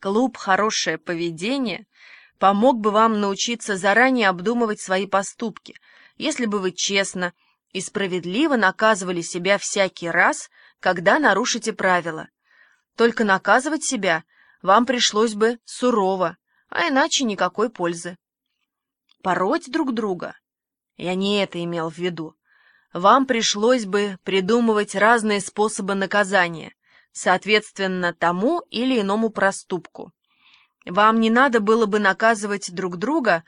Клуб «Хорошее поведение» помог бы вам научиться заранее обдумывать свои поступки, если бы вы честно и справедливо наказывали себя всякий раз, когда нарушите правила. Только наказывать себя вам пришлось бы сурово, а иначе никакой пользы. Пороть друг друга? Я не это имел в виду. Вам пришлось бы придумывать разные способы наказания, соответственно тому или иному проступку. Вам не надо было бы наказывать друг друга,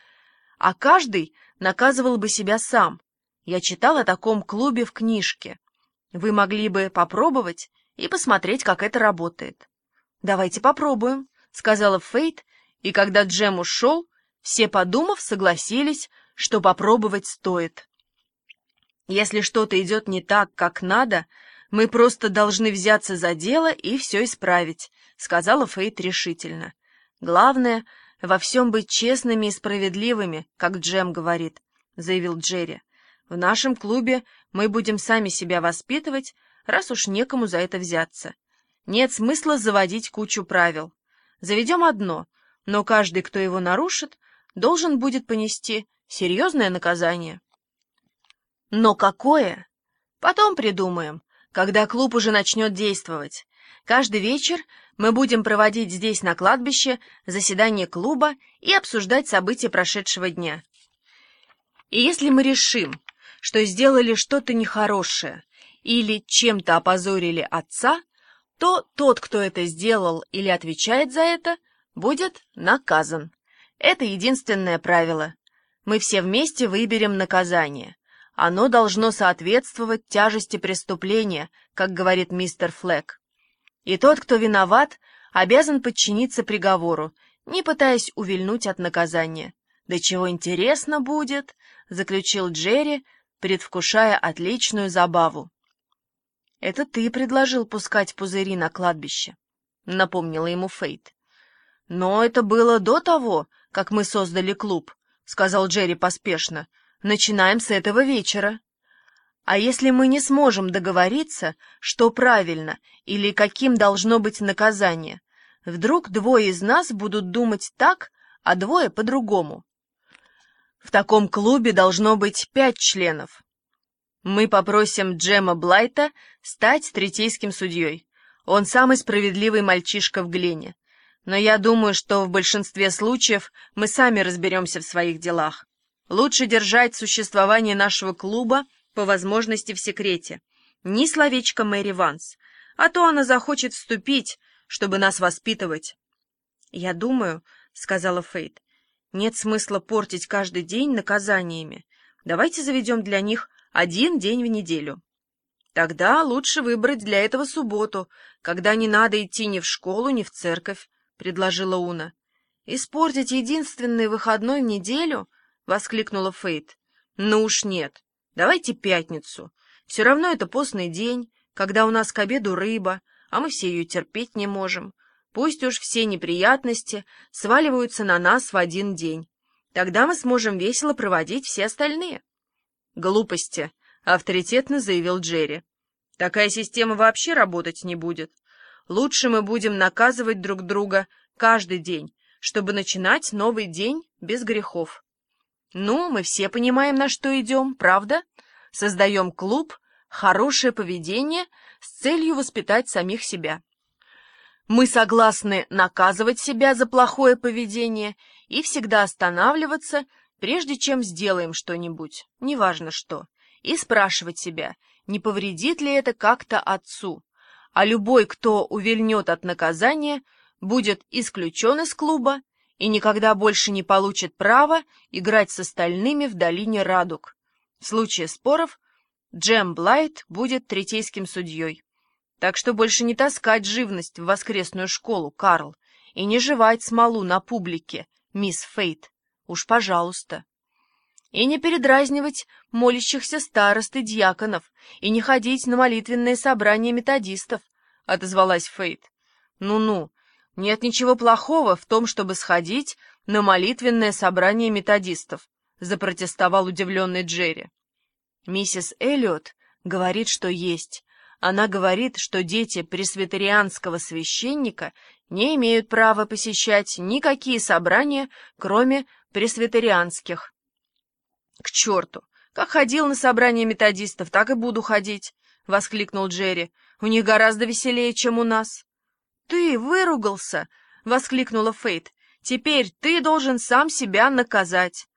а каждый наказывал бы себя сам. Я читал о таком клубе в книжке. Вы могли бы попробовать и посмотреть, как это работает. «Давайте попробуем», — сказала Фейт, и когда Джем ушел, все, подумав, согласились, что попробовать стоит. Если что-то идет не так, как надо, мы просто должны взяться за дело и все исправить», — сказала Фейт решительно. «Главное — во всем быть честными и справедливыми, как Джем говорит», — заявил Джерри. «В нашем клубе мы будем сами себя воспитывать, раз уж некому за это взяться. Нет смысла заводить кучу правил. Заведем одно, но каждый, кто его нарушит, должен будет понести серьезное наказание». «Но какое?» «Потом придумаем», когда клуб уже начнет действовать. Каждый вечер мы будем проводить здесь, на кладбище, заседание клуба и обсуждать события прошедшего дня. И если мы решим, что сделали что-то нехорошее или чем-то опозорили отца, то тот, кто это сделал или отвечает за это, будет наказан. Это единственное правило. Мы все вместе выберем наказание. Оно должно соответствовать тяжести преступления, как говорит мистер Флэк. И тот, кто виноват, обязан подчиниться приговору, не пытаясь увильнуть от наказания. «Да чего интересно будет», — заключил Джерри, предвкушая отличную забаву. «Это ты предложил пускать пузыри на кладбище», — напомнила ему Фейт. «Но это было до того, как мы создали клуб», — сказал Джерри поспешно. Начинаем с этого вечера. А если мы не сможем договориться, что правильно или каким должно быть наказание, вдруг двое из нас будут думать так, а двое по-другому. В таком клубе должно быть пять членов. Мы попросим Джема Блайта стать третейским судьей. Он самый справедливый мальчишка в Глене. Но я думаю, что в большинстве случаев мы сами разберемся в своих делах. Лучше держать существование нашего клуба по возможности в секрете. Ни словечко Мэри Ванс, а то она захочет вступить, чтобы нас воспитывать. «Я думаю», — сказала Фейт, — «нет смысла портить каждый день наказаниями. Давайте заведем для них один день в неделю». «Тогда лучше выбрать для этого субботу, когда не надо идти ни в школу, ни в церковь», — предложила Уна. «Испортить единственный выходной в неделю —— воскликнула Фейт. «Ну уж нет. Давайте пятницу. Все равно это постный день, когда у нас к обеду рыба, а мы все ее терпеть не можем. Пусть уж все неприятности сваливаются на нас в один день. Тогда мы сможем весело проводить все остальные». «Глупости», — авторитетно заявил Джерри. «Такая система вообще работать не будет. Лучше мы будем наказывать друг друга каждый день, чтобы начинать новый день без грехов». Ну, мы все понимаем, на что идем, правда? Создаем клуб «Хорошее поведение» с целью воспитать самих себя. Мы согласны наказывать себя за плохое поведение и всегда останавливаться, прежде чем сделаем что-нибудь, неважно что, и спрашивать себя, не повредит ли это как-то отцу. А любой, кто увильнет от наказания, будет исключен из клуба и никогда больше не получит права играть с остальными в долине радуг. В случае споров Джем Блайт будет третейским судьей. Так что больше не таскать живность в воскресную школу, Карл, и не жевать смолу на публике, мисс Фейт. Уж пожалуйста. И не передразнивать молящихся старост и дьяконов, и не ходить на молитвенные собрания методистов, — отозвалась Фейт. Ну-ну, нет ничего плохого в том, чтобы сходить на молитвенное собрание методистов, запротестовал удивленный Джерри. Миссис Эллиот говорит, что есть. Она говорит, что дети пресвитерианского священника не имеют права посещать никакие собрания, кроме пресвитерианских. К черту! Как ходил на собрания методистов, так и буду ходить, — воскликнул Джерри. У них гораздо веселее, чем у нас. Ты выругался, — воскликнула Фейт. Теперь ты должен сам себя наказать.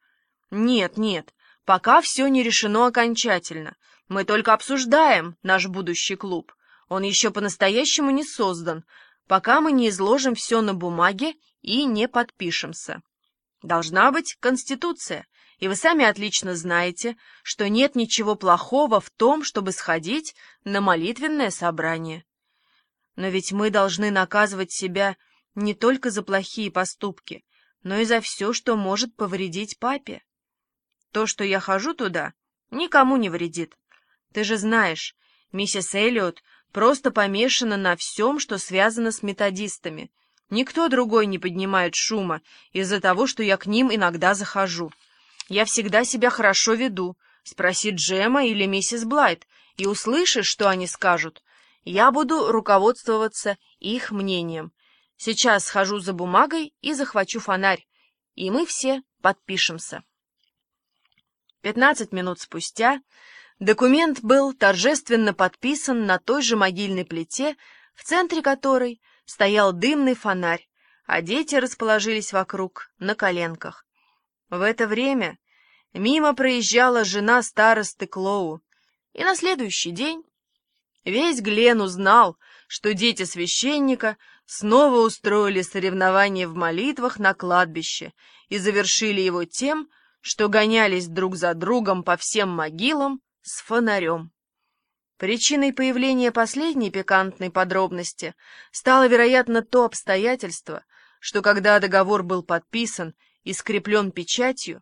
Нет, нет, пока все не решено окончательно. Мы только обсуждаем наш будущий клуб. Он еще по-настоящему не создан, пока мы не изложим все на бумаге и не подпишемся. Должна быть конституция, и вы сами отлично знаете, что нет ничего плохого в том, чтобы сходить на молитвенное собрание. Но ведь мы должны наказывать себя не только за плохие поступки, но и за все, что может повредить папе. То, что я хожу туда, никому не вредит. Ты же знаешь, миссис Эллиот просто помешана на всем, что связано с методистами. Никто другой не поднимает шума из-за того, что я к ним иногда захожу. Я всегда себя хорошо веду. Спроси Джема или миссис Блайт, и услышишь, что они скажут. Я буду руководствоваться их мнением. Сейчас схожу за бумагой и захвачу фонарь, и мы все подпишемся. Пятнадцать минут спустя документ был торжественно подписан на той же могильной плите, в центре которой стоял дымный фонарь, а дети расположились вокруг на коленках. В это время мимо проезжала жена старосты Клоу, и на следующий день весь Глен узнал, что дети священника снова устроили соревнование в молитвах на кладбище и завершили его тем, что гонялись друг за другом по всем могилам с фонарем. Причиной появления последней пикантной подробности стало, вероятно, то обстоятельство, что когда договор был подписан и скреплен печатью,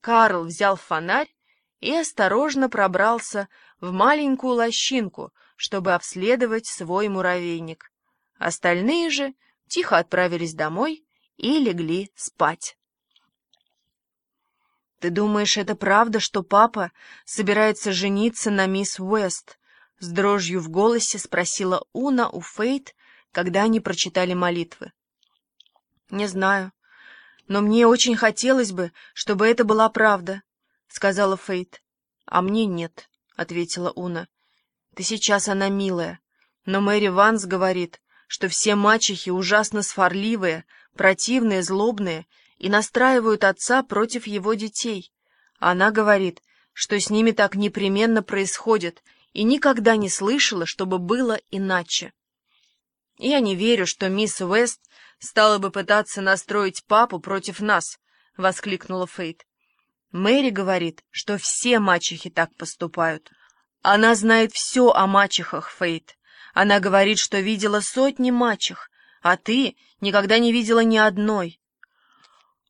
Карл взял фонарь и осторожно пробрался в маленькую лощинку, чтобы обследовать свой муравейник. Остальные же тихо отправились домой и легли спать. «Ты думаешь, это правда, что папа собирается жениться на мисс Уэст?» С дрожью в голосе спросила Уна у Фейт, когда они прочитали молитвы. «Не знаю. «Но мне очень хотелось бы, чтобы это была правда», — сказала Фейт. «А мне нет», — ответила Уна. «Ты сейчас она милая, но Мэри Ванс говорит, что все мачехи ужасно сварливые, противные, злобные и настраивают отца против его детей. Она говорит, что с ними так непременно происходит, и никогда не слышала, чтобы было иначе. Я не верю, что мисс Уэст стала бы пытаться настроить папу против нас, — воскликнула Фейт. Мэри говорит, что все мачехи так поступают. Она знает все о мачехах, Фейт. Она говорит, что видела сотни мачех, а ты никогда не видела ни одной.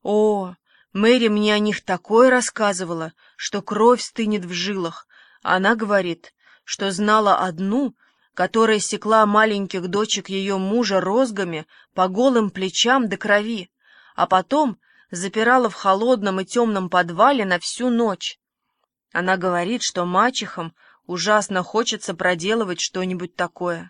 О, Мэри мне о них такое рассказывала, что кровь стынет в жилах. Она говорит, что знала одну, которая секла маленьких дочек ее мужа розгами по голым плечам до крови, а потом запирала в холодном и темном подвале на всю ночь. Она говорит, что мачехам ужасно хочется проделывать что-нибудь такое.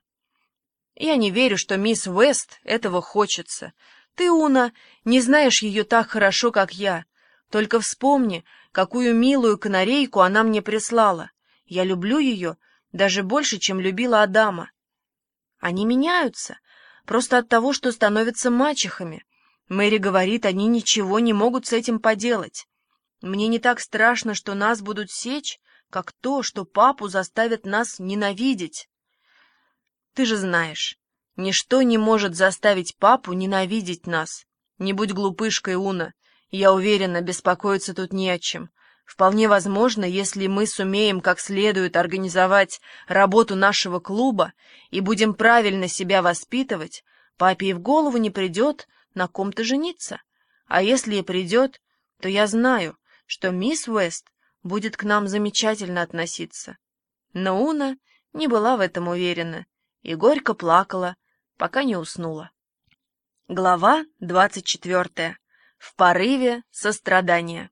Я не верю, что мисс Вест этого хочется. Ты, Уна, не знаешь ее так хорошо, как я. Только вспомни, какую милую канарейку она мне прислала. Я люблю ее даже больше, чем любила Адама. Они меняются, просто от того, что становятся мачехами. Мэри говорит, они ничего не могут с этим поделать. Мне не так страшно, что нас будут сечь, как то, что папу заставят нас ненавидеть. Ты же знаешь, ничто не может заставить папу ненавидеть нас. Не будь глупышкой, Уна. Я уверена, беспокоиться тут не о чем. Вполне возможно, если мы сумеем как следует организовать работу нашего клуба и будем правильно себя воспитывать, папе и в голову не придет на ком-то жениться. А если и придет, то я знаю, что мисс Уэст будет к нам замечательно относиться. Но Уна не была в этом уверена и горько плакала, пока не уснула. Глава двадцать четвертая. В порыве сострадания.